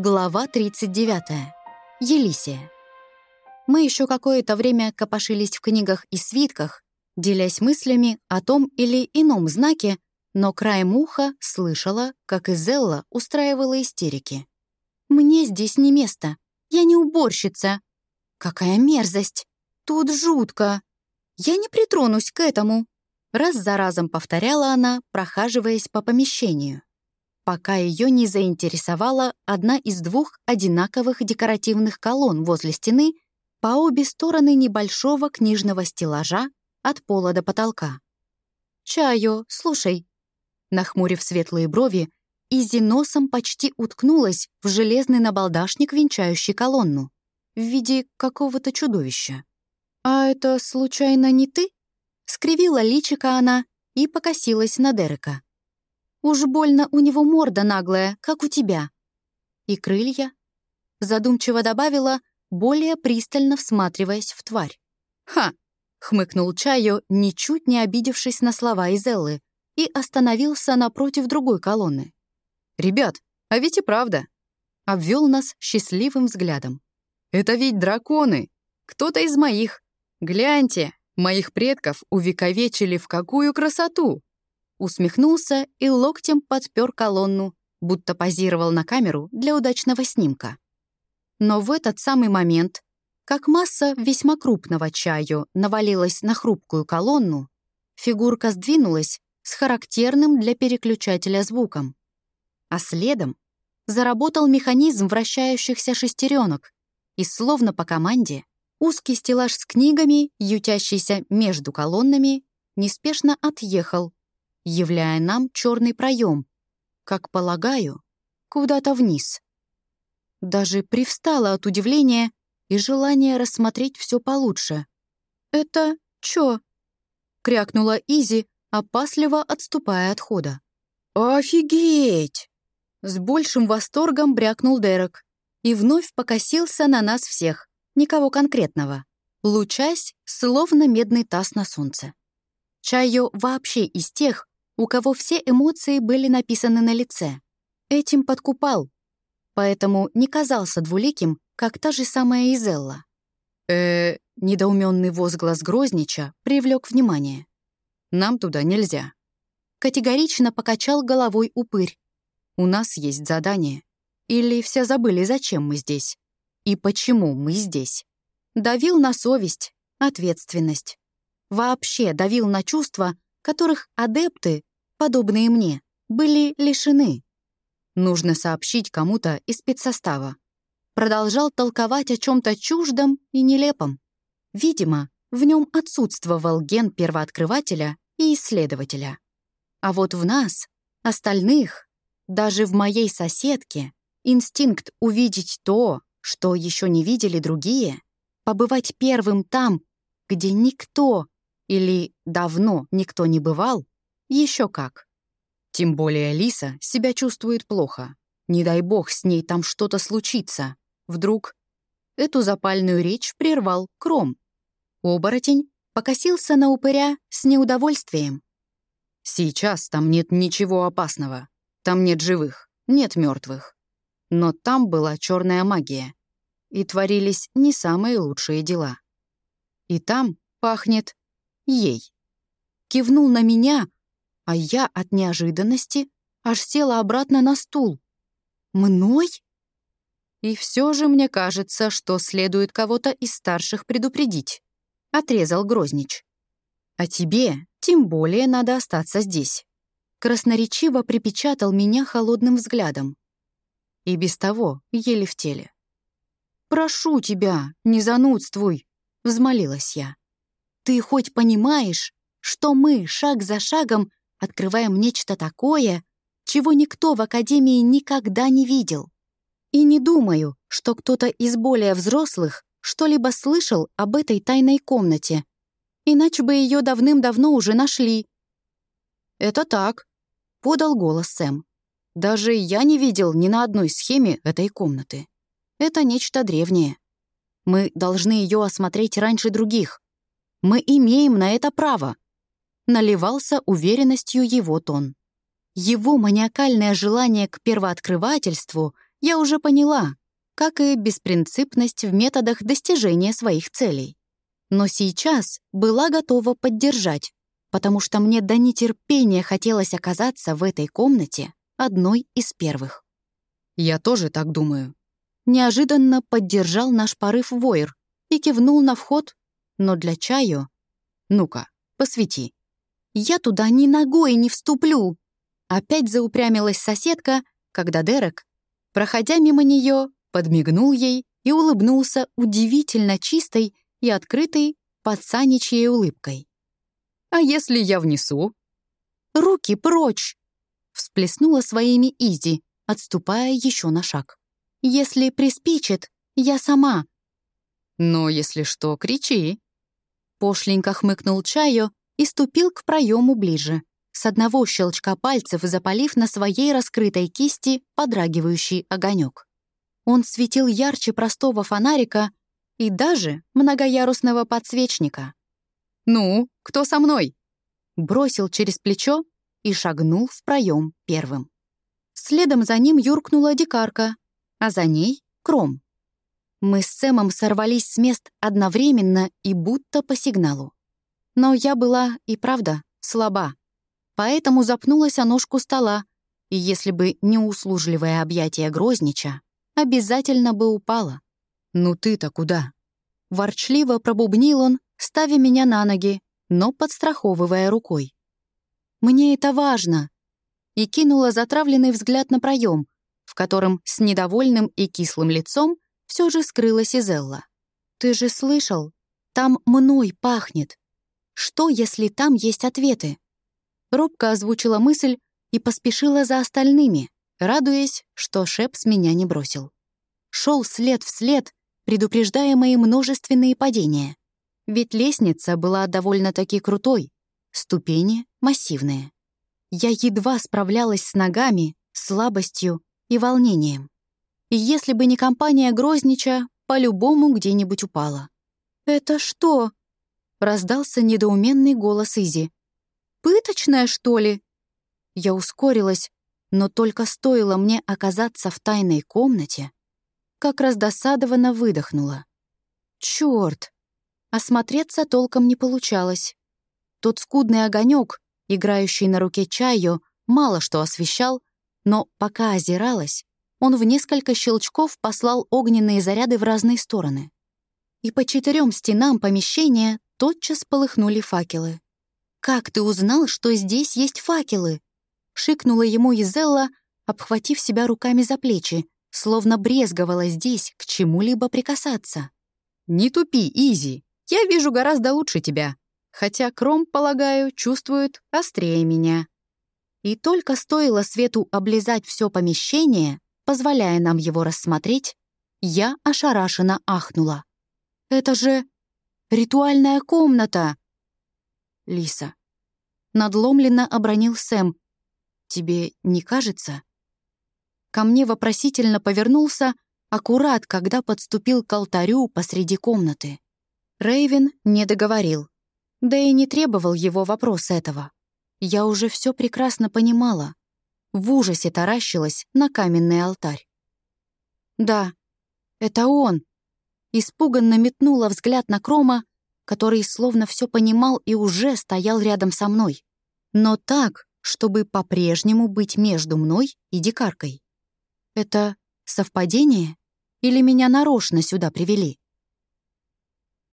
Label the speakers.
Speaker 1: Глава 39. Елисия. Мы еще какое-то время копошились в книгах и свитках, делясь мыслями о том или ином знаке, но краем уха слышала, как Изелла устраивала истерики. «Мне здесь не место. Я не уборщица. Какая мерзость! Тут жутко. Я не притронусь к этому!» Раз за разом повторяла она, прохаживаясь по помещению пока ее не заинтересовала одна из двух одинаковых декоративных колонн возле стены по обе стороны небольшого книжного стеллажа от пола до потолка. «Чайо, слушай». Нахмурив светлые брови, Изи носом почти уткнулась в железный набалдашник, венчающий колонну, в виде какого-то чудовища. «А это, случайно, не ты?» Скривила личика она и покосилась на Дерека. Уж больно у него морда наглая, как у тебя. И крылья? Задумчиво добавила, более пристально всматриваясь в тварь. «Ха!» — хмыкнул Чайо, ничуть не обидевшись на слова Изеллы, и остановился напротив другой колонны. «Ребят, а ведь и правда!» — обвел нас счастливым взглядом. «Это ведь драконы! Кто-то из моих! Гляньте, моих предков увековечили в какую красоту!» Усмехнулся и локтем подпер колонну, будто позировал на камеру для удачного снимка. Но в этот самый момент, как масса весьма крупного чаю навалилась на хрупкую колонну, фигурка сдвинулась с характерным для переключателя звуком. А следом заработал механизм вращающихся шестеренок, и словно по команде узкий стеллаж с книгами, ютящийся между колоннами, неспешно отъехал, являя нам черный проем, как полагаю, куда-то вниз. Даже привстала от удивления и желания рассмотреть все получше. «Это чё?» — крякнула Изи, опасливо отступая от хода. «Офигеть!» С большим восторгом брякнул Дерек и вновь покосился на нас всех, никого конкретного, лучась, словно медный таз на солнце. Чайо вообще из тех, у кого все эмоции были написаны на лице. Этим подкупал, поэтому не казался двуликим, как та же самая Изелла. э недоуменный возглас Грознича привлек внимание. «Нам туда нельзя». Категорично покачал головой упырь. «У нас есть задание. Или все забыли, зачем мы здесь? И почему мы здесь?» Давил на совесть, ответственность. Вообще давил на чувства, которых адепты подобные мне, были лишены. Нужно сообщить кому-то из спецсостава. Продолжал толковать о чем-то чуждом и нелепом. Видимо, в нем отсутствовал ген первооткрывателя и исследователя. А вот в нас, остальных, даже в моей соседке, инстинкт увидеть то, что еще не видели другие, побывать первым там, где никто или давно никто не бывал, еще как. Тем более Лиса себя чувствует плохо. Не дай бог с ней там что-то случится. Вдруг эту запальную речь прервал Кром. Оборотень покосился на упыря с неудовольствием. «Сейчас там нет ничего опасного. Там нет живых, нет мертвых. Но там была черная магия. И творились не самые лучшие дела. И там пахнет ей. Кивнул на меня, а я от неожиданности аж села обратно на стул. «Мной?» «И все же мне кажется, что следует кого-то из старших предупредить», — отрезал Грознич. «А тебе тем более надо остаться здесь». Красноречиво припечатал меня холодным взглядом. И без того еле в теле. «Прошу тебя, не занудствуй», — взмолилась я. «Ты хоть понимаешь, что мы шаг за шагом открываем нечто такое, чего никто в Академии никогда не видел. И не думаю, что кто-то из более взрослых что-либо слышал об этой тайной комнате, иначе бы ее давным-давно уже нашли. «Это так», — подал голос Сэм. «Даже я не видел ни на одной схеме этой комнаты. Это нечто древнее. Мы должны ее осмотреть раньше других. Мы имеем на это право наливался уверенностью его тон. Его маниакальное желание к первооткрывательству я уже поняла, как и беспринципность в методах достижения своих целей. Но сейчас была готова поддержать, потому что мне до нетерпения хотелось оказаться в этой комнате одной из первых.
Speaker 2: «Я тоже так думаю».
Speaker 1: Неожиданно поддержал наш порыв Войер и кивнул на вход, но для чаю... «Ну-ка, посвети». «Я туда ни ногой не вступлю!» Опять заупрямилась соседка, когда Дерек, проходя мимо нее, подмигнул ей и улыбнулся удивительно чистой и открытой пацаничьей улыбкой.
Speaker 2: «А если я внесу?»
Speaker 1: «Руки прочь!» всплеснула своими Изи, отступая еще на шаг. «Если приспичит, я сама».
Speaker 2: «Но если что, кричи».
Speaker 1: Пошленько хмыкнул Чаю и ступил к проему ближе, с одного щелчка пальцев запалив на своей раскрытой кисти подрагивающий огонек. Он светил ярче простого фонарика и даже многоярусного подсвечника.
Speaker 2: «Ну, кто со мной?»
Speaker 1: Бросил через плечо и шагнул в проем первым. Следом за ним юркнула дикарка, а за ней — Кром. Мы с Сэмом сорвались с мест одновременно и будто по сигналу. Но я была и правда слаба, поэтому запнулась о ножку стола, и если бы не услужливое объятие Грознича, обязательно бы упала.
Speaker 2: «Ну ты-то куда?»
Speaker 1: Ворчливо пробубнил он, ставя меня на ноги, но подстраховывая рукой. «Мне это важно!» и кинула затравленный взгляд на проем, в котором с недовольным и кислым лицом все же скрылась Изелла. «Ты же слышал? Там мной пахнет. Что, если там есть ответы?» Робко озвучила мысль и поспешила за остальными, радуясь, что Шепс меня не бросил. Шел след в след, предупреждая мои множественные падения. Ведь лестница была довольно-таки крутой, ступени массивные. Я едва справлялась с ногами, слабостью и волнением. И если бы не компания Грознича, по-любому где-нибудь упала. «Это что?» — раздался недоуменный голос Изи. «Пыточная, что ли?» Я ускорилась, но только стоило мне оказаться в тайной комнате, как раздосадованно выдохнула. Чёрт! Осмотреться толком не получалось. Тот скудный огонек, играющий на руке чаю, мало что освещал, но пока озиралась, он в несколько щелчков послал огненные заряды в разные стороны. И по четырем стенам помещения тотчас полыхнули факелы. «Как ты узнал, что здесь есть факелы?» — шикнула ему Изелла, обхватив себя руками за плечи, словно брезговала здесь к чему-либо прикасаться.
Speaker 2: «Не тупи, Изи, я вижу гораздо лучше тебя», хотя Кром, полагаю, чувствует острее меня. И только стоило свету облизать все помещение, позволяя нам его рассмотреть, я ошарашенно ахнула. «Это же ритуальная комната!» «Лиса», — надломленно обронил Сэм, «тебе не кажется?» Ко мне вопросительно повернулся, аккурат, когда подступил к алтарю посреди комнаты. Рейвен не договорил. Да и не требовал его вопрос этого. Я уже все прекрасно понимала. В ужасе таращилась на каменный алтарь. «Да, это он!» Испуганно метнула взгляд на Крома, который словно все понимал и уже стоял рядом со мной. Но так, чтобы по-прежнему быть между мной и дикаркой. Это совпадение? Или меня нарочно сюда привели?